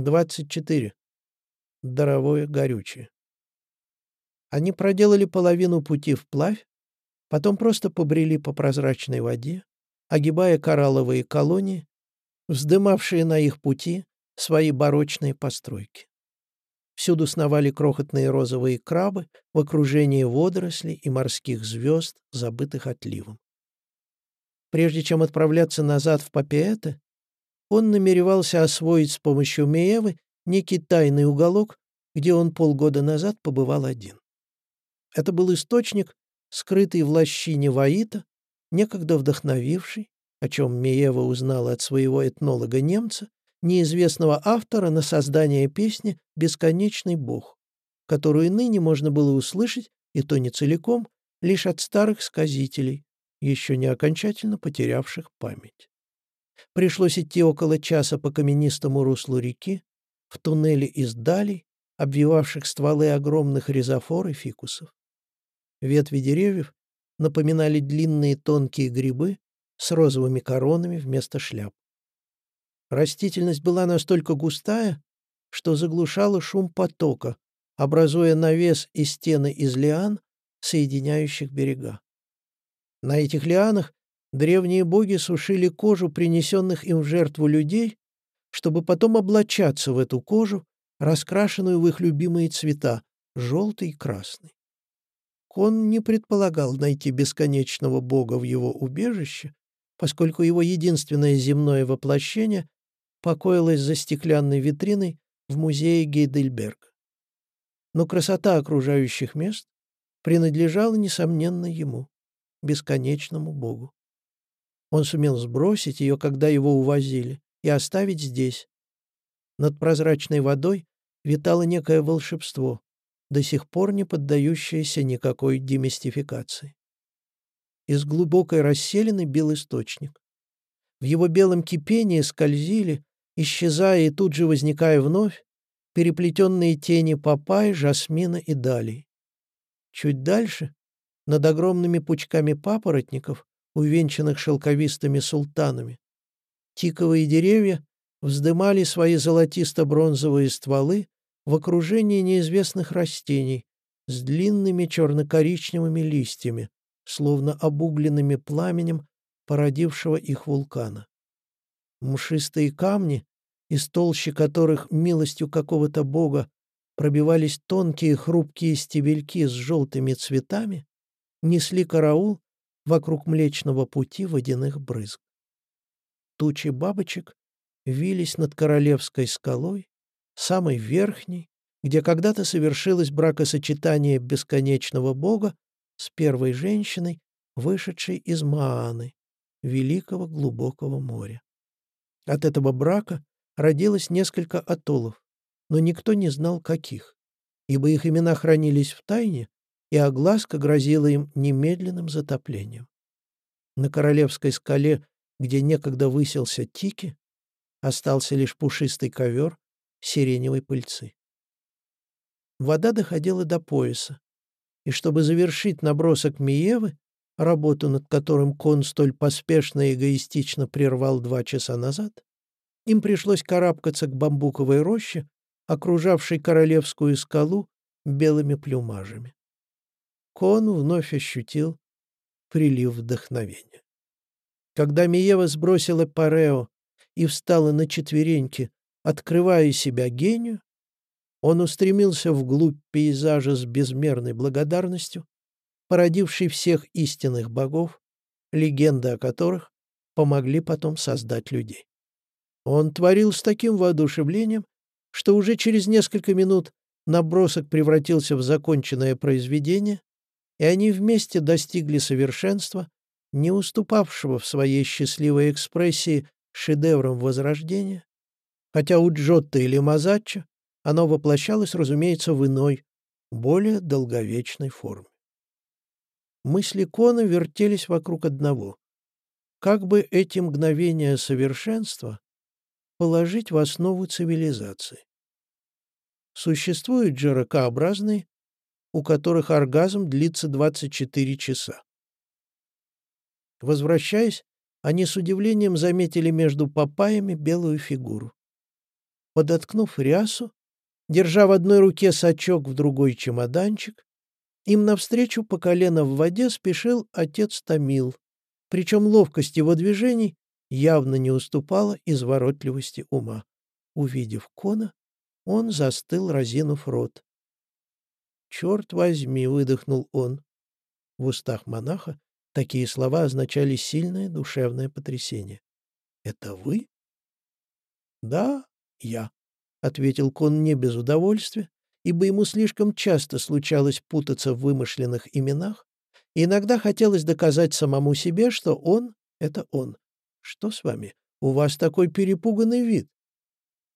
24. Даровое горючее. Они проделали половину пути вплавь, потом просто побрели по прозрачной воде, огибая коралловые колонии, вздымавшие на их пути свои барочные постройки. Всюду сновали крохотные розовые крабы в окружении водорослей и морских звезд, забытых отливом. Прежде чем отправляться назад в Папиэте, он намеревался освоить с помощью Меевы некий тайный уголок, где он полгода назад побывал один. Это был источник, скрытый в лощине Ваита, некогда вдохновивший, о чем Меева узнала от своего этнолога-немца, неизвестного автора на создание песни «Бесконечный Бог», которую ныне можно было услышать, и то не целиком, лишь от старых сказителей, еще не окончательно потерявших память. Пришлось идти около часа по каменистому руслу реки, в туннеле из далей, обвивавших стволы огромных ризофор и фикусов. Ветви деревьев напоминали длинные тонкие грибы с розовыми коронами вместо шляп. Растительность была настолько густая, что заглушала шум потока, образуя навес и стены из лиан, соединяющих берега. На этих лианах древние боги сушили кожу принесенных им в жертву людей, чтобы потом облачаться в эту кожу, раскрашенную в их любимые цвета — желтый и красный. Кон не предполагал найти бесконечного бога в его убежище, поскольку его единственное земное воплощение покоилось за стеклянной витриной в музее Гейдельберг. Но красота окружающих мест принадлежала, несомненно, ему бесконечному Богу. Он сумел сбросить ее, когда его увозили, и оставить здесь. Над прозрачной водой витало некое волшебство, до сих пор не поддающееся никакой демистификации. Из глубокой расселины бил источник. В его белом кипении скользили, исчезая и тут же возникая вновь, переплетенные тени папай, жасмина и далей. Чуть дальше над огромными пучками папоротников, увенчанных шелковистыми султанами. Тиковые деревья вздымали свои золотисто-бронзовые стволы в окружении неизвестных растений с длинными черно-коричневыми листьями, словно обугленными пламенем породившего их вулкана. Мшистые камни, из толщи которых милостью какого-то бога пробивались тонкие хрупкие стебельки с желтыми цветами, несли караул вокруг Млечного Пути водяных брызг. Тучи бабочек вились над Королевской скалой, самой верхней, где когда-то совершилось бракосочетание бесконечного бога с первой женщиной, вышедшей из Мааны, великого глубокого моря. От этого брака родилось несколько атоллов, но никто не знал, каких, ибо их имена хранились в тайне и огласка грозила им немедленным затоплением. На Королевской скале, где некогда высился Тики, остался лишь пушистый ковер сиреневой пыльцы. Вода доходила до пояса, и чтобы завершить набросок Миевы, работу над которым Кон столь поспешно и эгоистично прервал два часа назад, им пришлось карабкаться к бамбуковой роще, окружавшей королевскую скалу белыми плюмажами. Кон вновь ощутил прилив вдохновения. Когда Миева сбросила парео и встала на четвереньки, открывая себя гению, он устремился вглубь пейзажа с безмерной благодарностью, породившей всех истинных богов, легенды о которых помогли потом создать людей. Он творил с таким воодушевлением, что уже через несколько минут набросок превратился в законченное произведение, и они вместе достигли совершенства, не уступавшего в своей счастливой экспрессии шедеврам Возрождения, хотя у Джотто или Мазаччо оно воплощалось, разумеется, в иной, более долговечной форме. Мысли Кона вертелись вокруг одного. Как бы эти мгновения совершенства положить в основу цивилизации? Существуют же ракообразные, у которых оргазм длится 24 часа. Возвращаясь, они с удивлением заметили между папаями белую фигуру. Подоткнув рясу, держа в одной руке сачок, в другой чемоданчик, им навстречу по колено в воде спешил отец Томил, причем ловкость его движений явно не уступала изворотливости ума. Увидев Кона, он застыл, разинув рот. «Черт возьми!» — выдохнул он. В устах монаха такие слова означали сильное душевное потрясение. «Это вы?» «Да, я», — ответил Кон не без удовольствия, ибо ему слишком часто случалось путаться в вымышленных именах, и иногда хотелось доказать самому себе, что он — это он. «Что с вами? У вас такой перепуганный вид».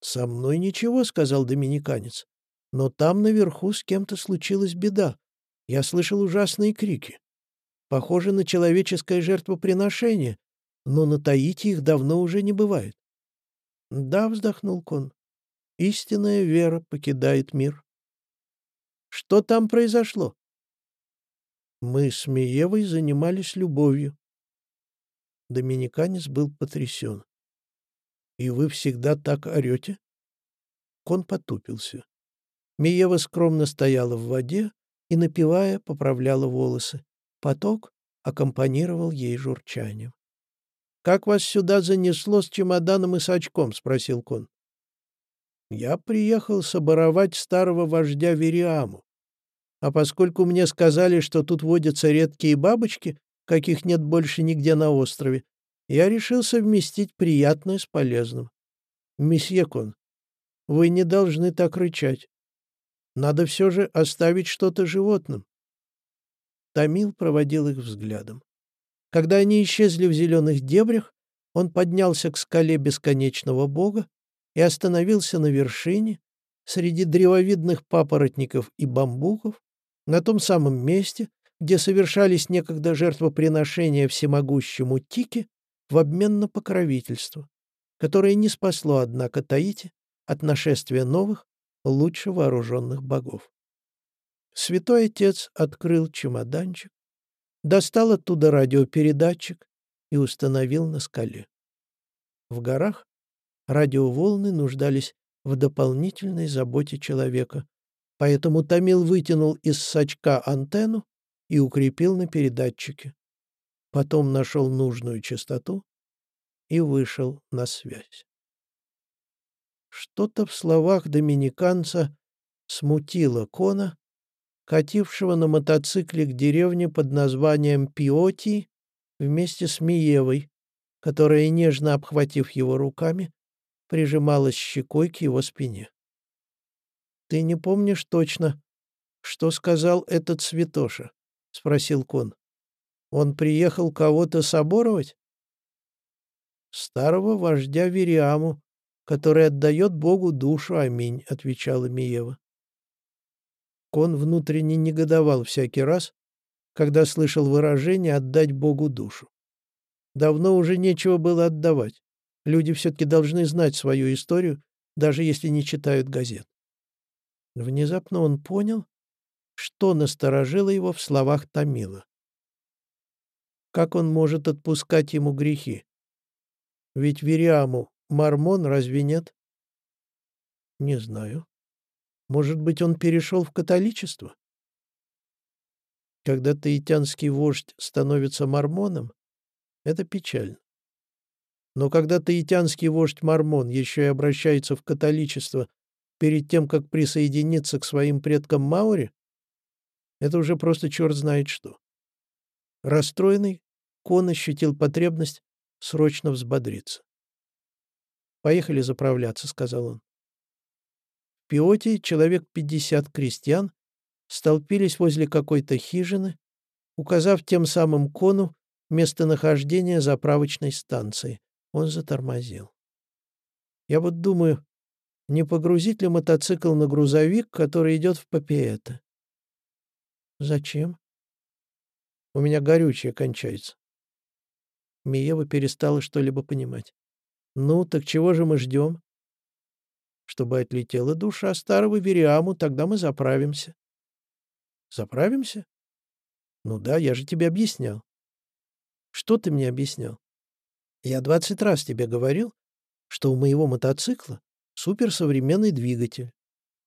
«Со мной ничего», — сказал доминиканец. «Но там наверху с кем-то случилась беда. Я слышал ужасные крики. Похоже на человеческое жертвоприношение, но на Таити их давно уже не бывает». «Да», — вздохнул Кон, — «истинная вера покидает мир». «Что там произошло?» «Мы с Миевой занимались любовью». Доминиканец был потрясен. «И вы всегда так орете?» Кон потупился. Миева скромно стояла в воде и, напевая, поправляла волосы. Поток аккомпанировал ей журчанием. «Как вас сюда занесло с чемоданом и с очком?» — спросил Кон. «Я приехал соборовать старого вождя Вериаму. А поскольку мне сказали, что тут водятся редкие бабочки, каких нет больше нигде на острове, я решил совместить приятное с полезным. Месье Кон, вы не должны так рычать. Надо все же оставить что-то животным. Тамил проводил их взглядом. Когда они исчезли в зеленых дебрях, он поднялся к скале бесконечного бога и остановился на вершине, среди древовидных папоротников и бамбуков, на том самом месте, где совершались некогда жертвоприношения всемогущему Тике в обмен на покровительство, которое не спасло, однако, Таити от нашествия новых, лучше вооруженных богов. Святой Отец открыл чемоданчик, достал оттуда радиопередатчик и установил на скале. В горах радиоволны нуждались в дополнительной заботе человека, поэтому Томил вытянул из сачка антенну и укрепил на передатчике. Потом нашел нужную частоту и вышел на связь. Что-то в словах доминиканца смутило Кона, катившего на мотоцикле к деревне под названием Пиоти вместе с Миевой, которая, нежно обхватив его руками, прижималась щекой к его спине. «Ты не помнишь точно, что сказал этот святоша?» — спросил Кон. «Он приехал кого-то соборовать?» «Старого вождя Вериаму, который отдает Богу душу, аминь», — отвечала Миева. Кон внутренне негодовал всякий раз, когда слышал выражение «отдать Богу душу». Давно уже нечего было отдавать. Люди все-таки должны знать свою историю, даже если не читают газет. Внезапно он понял, что насторожило его в словах Томила. Как он может отпускать ему грехи? Ведь Вериаму мормон, разве нет? Не знаю. Может быть, он перешел в католичество? Когда таитянский вождь становится мормоном, это печально. Но когда таитянский вождь мормон еще и обращается в католичество перед тем, как присоединиться к своим предкам Маури, это уже просто черт знает что. Расстроенный, Кон ощутил потребность срочно взбодриться. «Поехали заправляться», — сказал он. В Пиоте человек пятьдесят крестьян столпились возле какой-то хижины, указав тем самым Кону местонахождение заправочной станции. Он затормозил. «Я вот думаю, не погрузить ли мотоцикл на грузовик, который идет в Папиэто?» «Зачем?» «У меня горючее кончается». Миева перестала что-либо понимать. Ну, так чего же мы ждем? Чтобы отлетела душа старого Вериаму, тогда мы заправимся. Заправимся? Ну да, я же тебе объяснял. Что ты мне объяснял? Я двадцать раз тебе говорил, что у моего мотоцикла суперсовременный двигатель.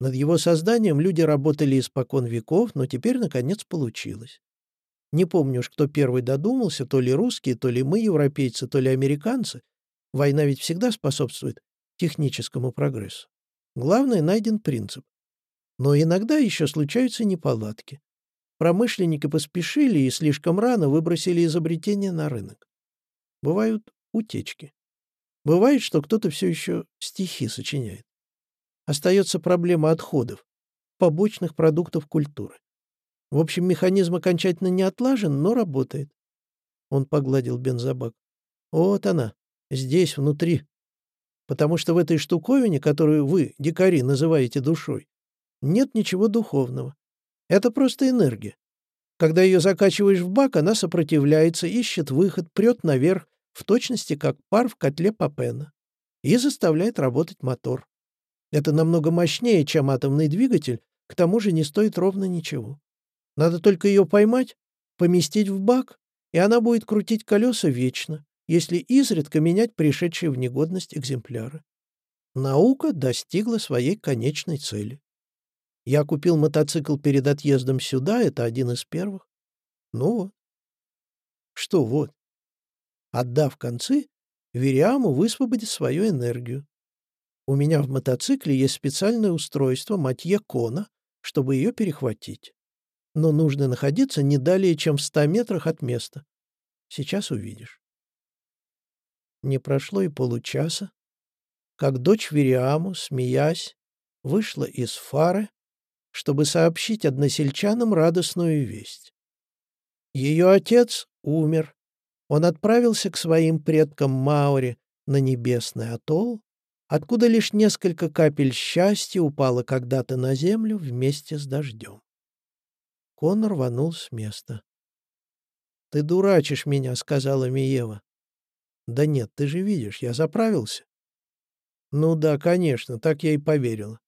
Над его созданием люди работали испокон веков, но теперь, наконец, получилось. Не помню уж, кто первый додумался, то ли русские, то ли мы, европейцы, то ли американцы. Война ведь всегда способствует техническому прогрессу. Главное, найден принцип. Но иногда еще случаются неполадки. Промышленники поспешили и слишком рано выбросили изобретение на рынок. Бывают утечки. Бывает, что кто-то все еще стихи сочиняет. Остается проблема отходов, побочных продуктов культуры. В общем, механизм окончательно не отлажен, но работает. Он погладил бензобак. Вот она, здесь, внутри. Потому что в этой штуковине, которую вы, дикари, называете душой, нет ничего духовного. Это просто энергия. Когда ее закачиваешь в бак, она сопротивляется, ищет выход, прет наверх, в точности как пар в котле Папена, и заставляет работать мотор. Это намного мощнее, чем атомный двигатель, к тому же не стоит ровно ничего. Надо только ее поймать, поместить в бак, и она будет крутить колеса вечно, если изредка менять пришедшие в негодность экземпляры. Наука достигла своей конечной цели. Я купил мотоцикл перед отъездом сюда, это один из первых. Ну вот. Что вот? Отдав концы, Вериаму высвободит свою энергию. У меня в мотоцикле есть специальное устройство Матье Кона, чтобы ее перехватить. Но нужно находиться не далее, чем в ста метрах от места. Сейчас увидишь. Не прошло и получаса, как дочь Вериаму, смеясь, вышла из фары чтобы сообщить односельчанам радостную весть. Ее отец умер. Он отправился к своим предкам Маури на небесный атолл, откуда лишь несколько капель счастья упало когда-то на землю вместе с дождем. Конор рванул с места. «Ты дурачишь меня», — сказала Миева. «Да нет, ты же видишь, я заправился». «Ну да, конечно, так я и поверила».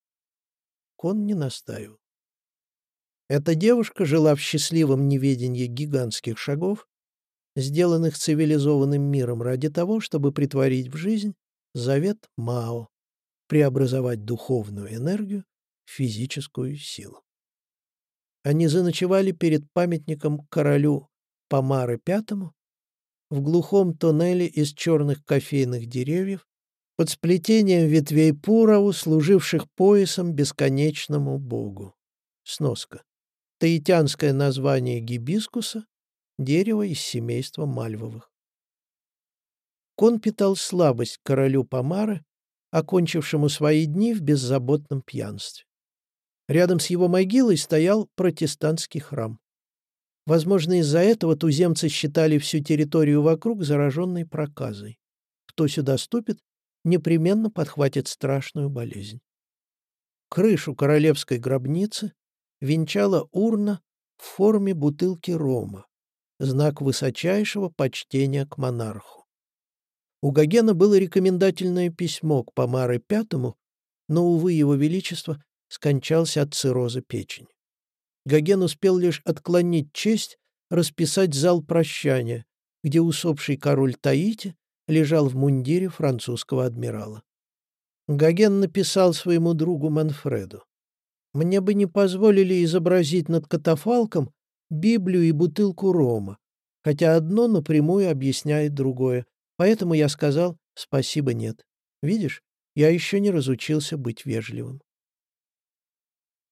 Кон не настаивал. Эта девушка жила в счастливом неведении гигантских шагов, сделанных цивилизованным миром ради того, чтобы притворить в жизнь завет Мао, преобразовать духовную энергию в физическую силу. Они заночевали перед памятником королю Помары V в глухом тоннеле из черных кофейных деревьев под сплетением ветвей пурау, служивших поясом бесконечному богу. Сноска таитянское название гибискуса — дерево из семейства мальвовых. Кон питал слабость королю Помары, окончившему свои дни в беззаботном пьянстве. Рядом с его могилой стоял протестантский храм. Возможно, из-за этого туземцы считали всю территорию вокруг зараженной проказой. Кто сюда ступит, непременно подхватит страшную болезнь. Крышу королевской гробницы венчала урна в форме бутылки рома, знак высочайшего почтения к монарху. У Гогена было рекомендательное письмо к Помаре Пятому, но, увы, его величество скончался от цирроза печени. Гоген успел лишь отклонить честь, расписать зал прощания, где усопший король Таити лежал в мундире французского адмирала. Гоген написал своему другу Манфреду. Мне бы не позволили изобразить над катафалком Библию и бутылку рома, хотя одно напрямую объясняет другое, поэтому я сказал «спасибо, нет». Видишь, я еще не разучился быть вежливым.